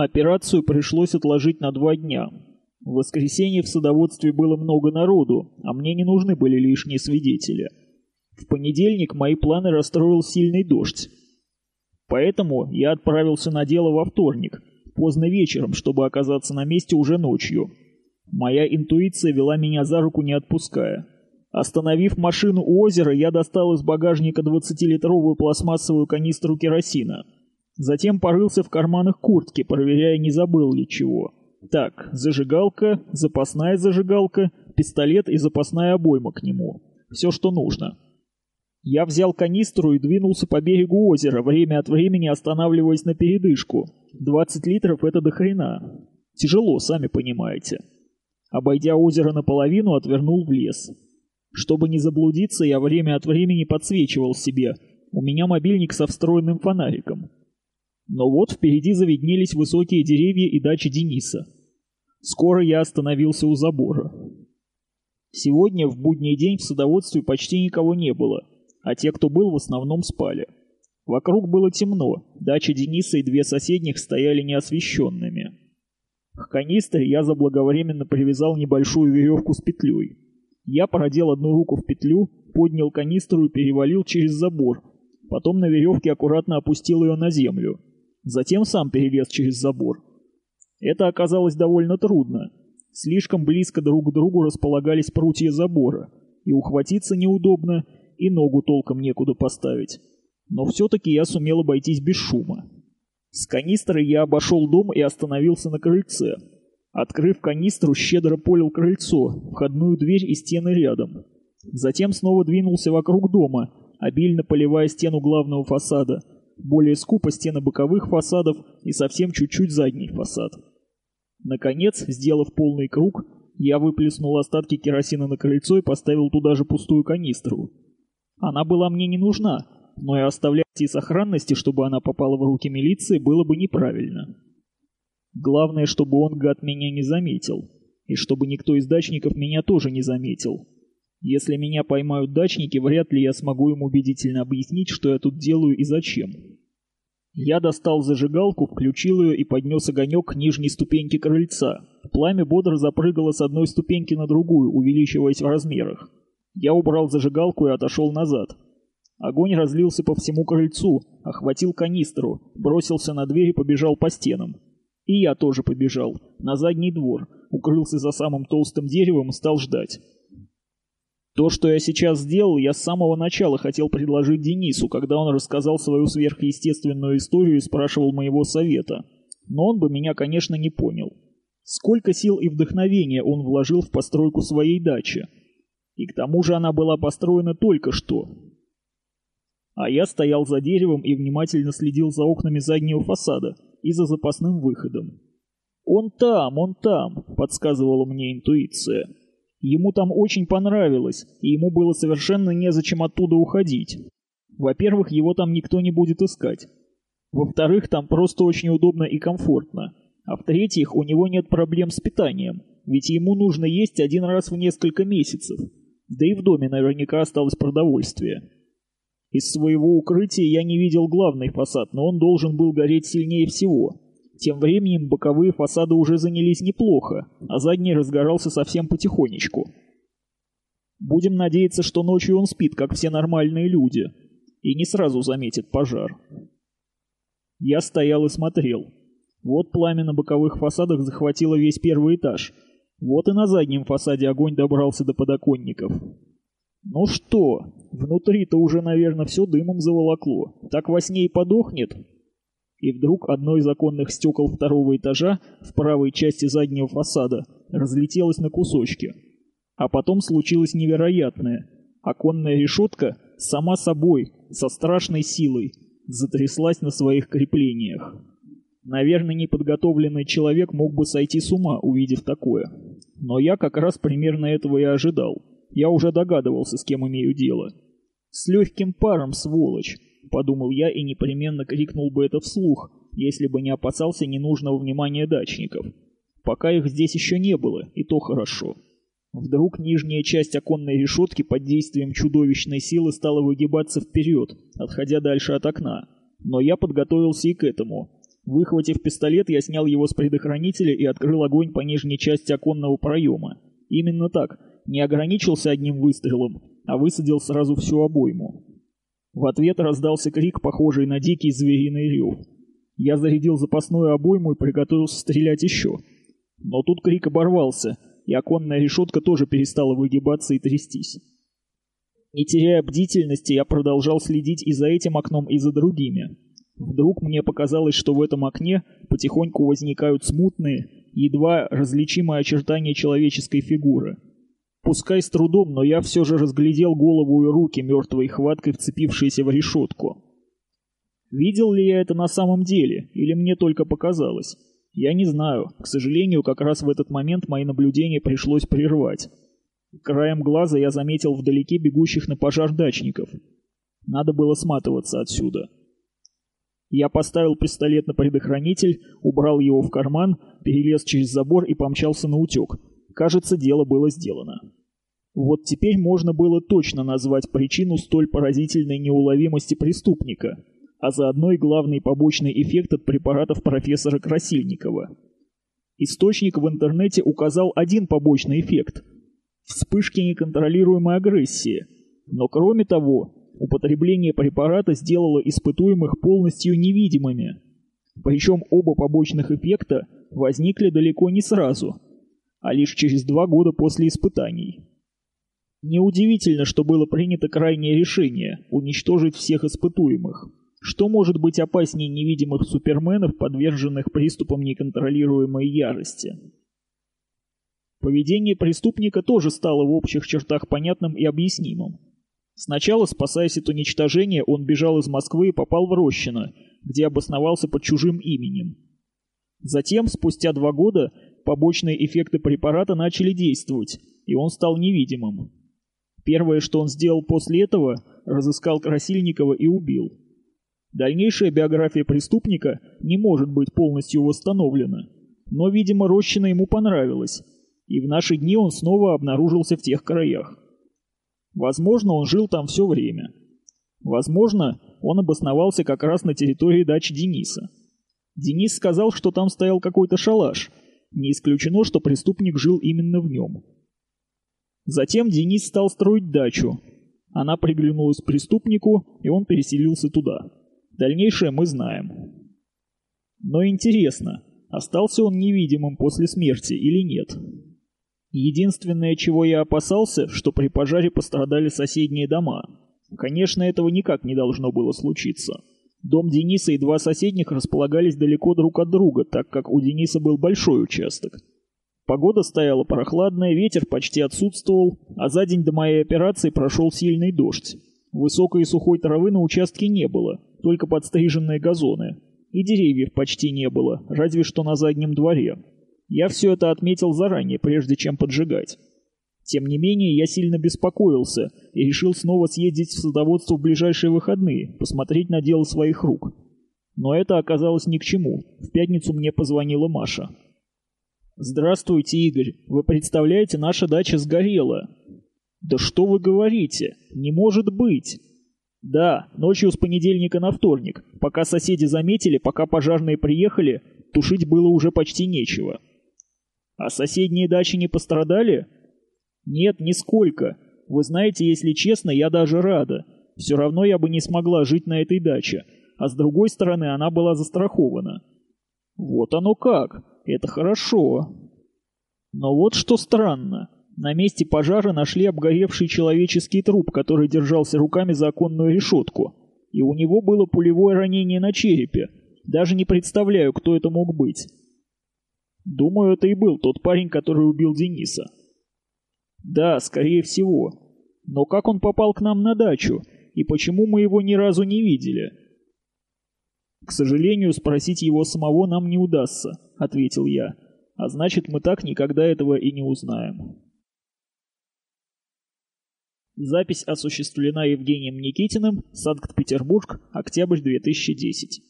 Операцию пришлось отложить на два дня. В воскресенье в садоводстве было много народу, а мне не нужны были лишние свидетели. В понедельник мои планы расстроил сильный дождь. Поэтому я отправился на дело во вторник, поздно вечером, чтобы оказаться на месте уже ночью. Моя интуиция вела меня за руку не отпуская. Остановив машину у озера, я достал из багажника 20-литровую пластмассовую канистру керосина. Затем порылся в карманах куртки, проверяя, не забыл ли чего. Так, зажигалка, запасная зажигалка, пистолет и запасная обойма к нему. Все, что нужно. Я взял канистру и двинулся по берегу озера, время от времени останавливаясь на передышку. 20 литров — это до хрена. Тяжело, сами понимаете. Обойдя озеро наполовину, отвернул в лес. Чтобы не заблудиться, я время от времени подсвечивал себе. У меня мобильник со встроенным фонариком. Но вот впереди завиднелись высокие деревья и дача Дениса. Скоро я остановился у забора. Сегодня, в будний день, в садоводстве почти никого не было, а те, кто был, в основном спали. Вокруг было темно, дача Дениса и две соседних стояли неосвещенными. К канистре я заблаговременно привязал небольшую веревку с петлей. Я продел одну руку в петлю, поднял канистру и перевалил через забор. Потом на веревке аккуратно опустил ее на землю. Затем сам перелез через забор. Это оказалось довольно трудно. Слишком близко друг к другу располагались прутья забора, и ухватиться неудобно, и ногу толком некуда поставить. Но все-таки я сумел обойтись без шума. С канистрой я обошел дом и остановился на крыльце. Открыв канистру, щедро полил крыльцо, входную дверь и стены рядом. Затем снова двинулся вокруг дома, обильно поливая стену главного фасада, более скупо стены боковых фасадов и совсем чуть-чуть задний фасад. Наконец, сделав полный круг, я выплеснул остатки керосина на крыльцо и поставил туда же пустую канистру. Она была мне не нужна, но и оставлять и сохранности, чтобы она попала в руки милиции, было бы неправильно. Главное, чтобы он, гад, меня не заметил, и чтобы никто из дачников меня тоже не заметил. Если меня поймают дачники, вряд ли я смогу им убедительно объяснить, что я тут делаю и зачем. Я достал зажигалку, включил ее и поднес огонек к нижней ступеньке крыльца. Пламя бодро запрыгало с одной ступеньки на другую, увеличиваясь в размерах. Я убрал зажигалку и отошел назад. Огонь разлился по всему крыльцу, охватил канистру, бросился на дверь и побежал по стенам. И я тоже побежал, на задний двор, укрылся за самым толстым деревом и стал ждать. То, что я сейчас сделал, я с самого начала хотел предложить Денису, когда он рассказал свою сверхъестественную историю и спрашивал моего совета. Но он бы меня, конечно, не понял. Сколько сил и вдохновения он вложил в постройку своей дачи. И к тому же она была построена только что, а я стоял за деревом и внимательно следил за окнами заднего фасада и за запасным выходом. «Он там, он там», — подсказывала мне интуиция. Ему там очень понравилось, и ему было совершенно незачем оттуда уходить. Во-первых, его там никто не будет искать. Во-вторых, там просто очень удобно и комфортно. А в-третьих, у него нет проблем с питанием, ведь ему нужно есть один раз в несколько месяцев. Да и в доме наверняка осталось продовольствие. Из своего укрытия я не видел главный фасад, но он должен был гореть сильнее всего. Тем временем боковые фасады уже занялись неплохо, а задний разгорался совсем потихонечку. Будем надеяться, что ночью он спит, как все нормальные люди, и не сразу заметит пожар. Я стоял и смотрел. Вот пламя на боковых фасадах захватило весь первый этаж. Вот и на заднем фасаде огонь добрался до подоконников. Ну что, внутри-то уже, наверное, все дымом заволокло. Так во сне и подохнет. И вдруг одно из оконных стекол второго этажа в правой части заднего фасада разлетелось на кусочки. А потом случилось невероятное. Оконная решетка сама собой, со страшной силой, затряслась на своих креплениях. Наверное, неподготовленный человек мог бы сойти с ума, увидев такое. Но я как раз примерно этого и ожидал. Я уже догадывался, с кем имею дело. «С легким паром, сволочь!» — подумал я и непременно крикнул бы это вслух, если бы не опасался ненужного внимания дачников. Пока их здесь еще не было, и то хорошо. Вдруг нижняя часть оконной решетки под действием чудовищной силы стала выгибаться вперед, отходя дальше от окна. Но я подготовился и к этому. Выхватив пистолет, я снял его с предохранителя и открыл огонь по нижней части оконного проема. Именно так, не ограничился одним выстрелом, а высадил сразу всю обойму. В ответ раздался крик, похожий на дикий звериный рев. Я зарядил запасную обойму и приготовился стрелять еще. Но тут крик оборвался, и оконная решетка тоже перестала выгибаться и трястись. Не теряя бдительности, я продолжал следить и за этим окном, и за другими. Вдруг мне показалось, что в этом окне потихоньку возникают смутные, едва различимые очертания человеческой фигуры. Пускай с трудом, но я все же разглядел голову и руки мертвой хваткой, вцепившиеся в решетку. Видел ли я это на самом деле, или мне только показалось? Я не знаю. К сожалению, как раз в этот момент мои наблюдения пришлось прервать. Краем глаза я заметил вдалеке бегущих на пожар дачников. Надо было сматываться отсюда. Я поставил пистолет на предохранитель, убрал его в карман, перелез через забор и помчался на утек. Кажется, дело было сделано. Вот теперь можно было точно назвать причину столь поразительной неуловимости преступника, а заодно и главный побочный эффект от препаратов профессора Красильникова. Источник в интернете указал один побочный эффект – вспышки неконтролируемой агрессии. Но кроме того, употребление препарата сделало испытуемых полностью невидимыми. Причем оба побочных эффекта возникли далеко не сразу, а лишь через два года после испытаний. Неудивительно, что было принято крайнее решение – уничтожить всех испытуемых. Что может быть опаснее невидимых суперменов, подверженных приступам неконтролируемой ярости? Поведение преступника тоже стало в общих чертах понятным и объяснимым. Сначала, спасаясь от уничтожения, он бежал из Москвы и попал в Рощино, где обосновался под чужим именем. Затем, спустя два года, побочные эффекты препарата начали действовать, и он стал невидимым. Первое, что он сделал после этого, разыскал Красильникова и убил. Дальнейшая биография преступника не может быть полностью восстановлена, но, видимо, Рощина ему понравилась, и в наши дни он снова обнаружился в тех краях. Возможно, он жил там все время. Возможно, он обосновался как раз на территории дачи Дениса. Денис сказал, что там стоял какой-то шалаш. Не исключено, что преступник жил именно в нем. Затем Денис стал строить дачу. Она приглянулась преступнику, и он переселился туда. Дальнейшее мы знаем. Но интересно, остался он невидимым после смерти или нет? Единственное, чего я опасался, что при пожаре пострадали соседние дома. Конечно, этого никак не должно было случиться. Дом Дениса и два соседних располагались далеко друг от друга, так как у Дениса был большой участок. Погода стояла прохладная, ветер почти отсутствовал, а за день до моей операции прошел сильный дождь. Высокой и сухой травы на участке не было, только подстриженные газоны. И деревьев почти не было, разве что на заднем дворе. Я все это отметил заранее, прежде чем поджигать. Тем не менее, я сильно беспокоился и решил снова съездить в садоводство в ближайшие выходные, посмотреть на дело своих рук. Но это оказалось ни к чему. В пятницу мне позвонила Маша. «Здравствуйте, Игорь. Вы представляете, наша дача сгорела». «Да что вы говорите? Не может быть!» «Да, ночью с понедельника на вторник. Пока соседи заметили, пока пожарные приехали, тушить было уже почти нечего». А соседние дачи не пострадали? Нет, нисколько. Вы знаете, если честно, я даже рада. Все равно я бы не смогла жить на этой даче. А с другой стороны, она была застрахована. Вот оно как. Это хорошо. Но вот что странно. На месте пожара нашли обгоревший человеческий труп, который держался руками за оконную решетку. И у него было пулевое ранение на черепе. Даже не представляю, кто это мог быть. Думаю, это и был тот парень, который убил Дениса. Да, скорее всего. Но как он попал к нам на дачу? И почему мы его ни разу не видели? К сожалению, спросить его самого нам не удастся, ответил я. А значит, мы так никогда этого и не узнаем. Запись осуществлена Евгением Никитиным, Санкт-Петербург, октябрь 2010.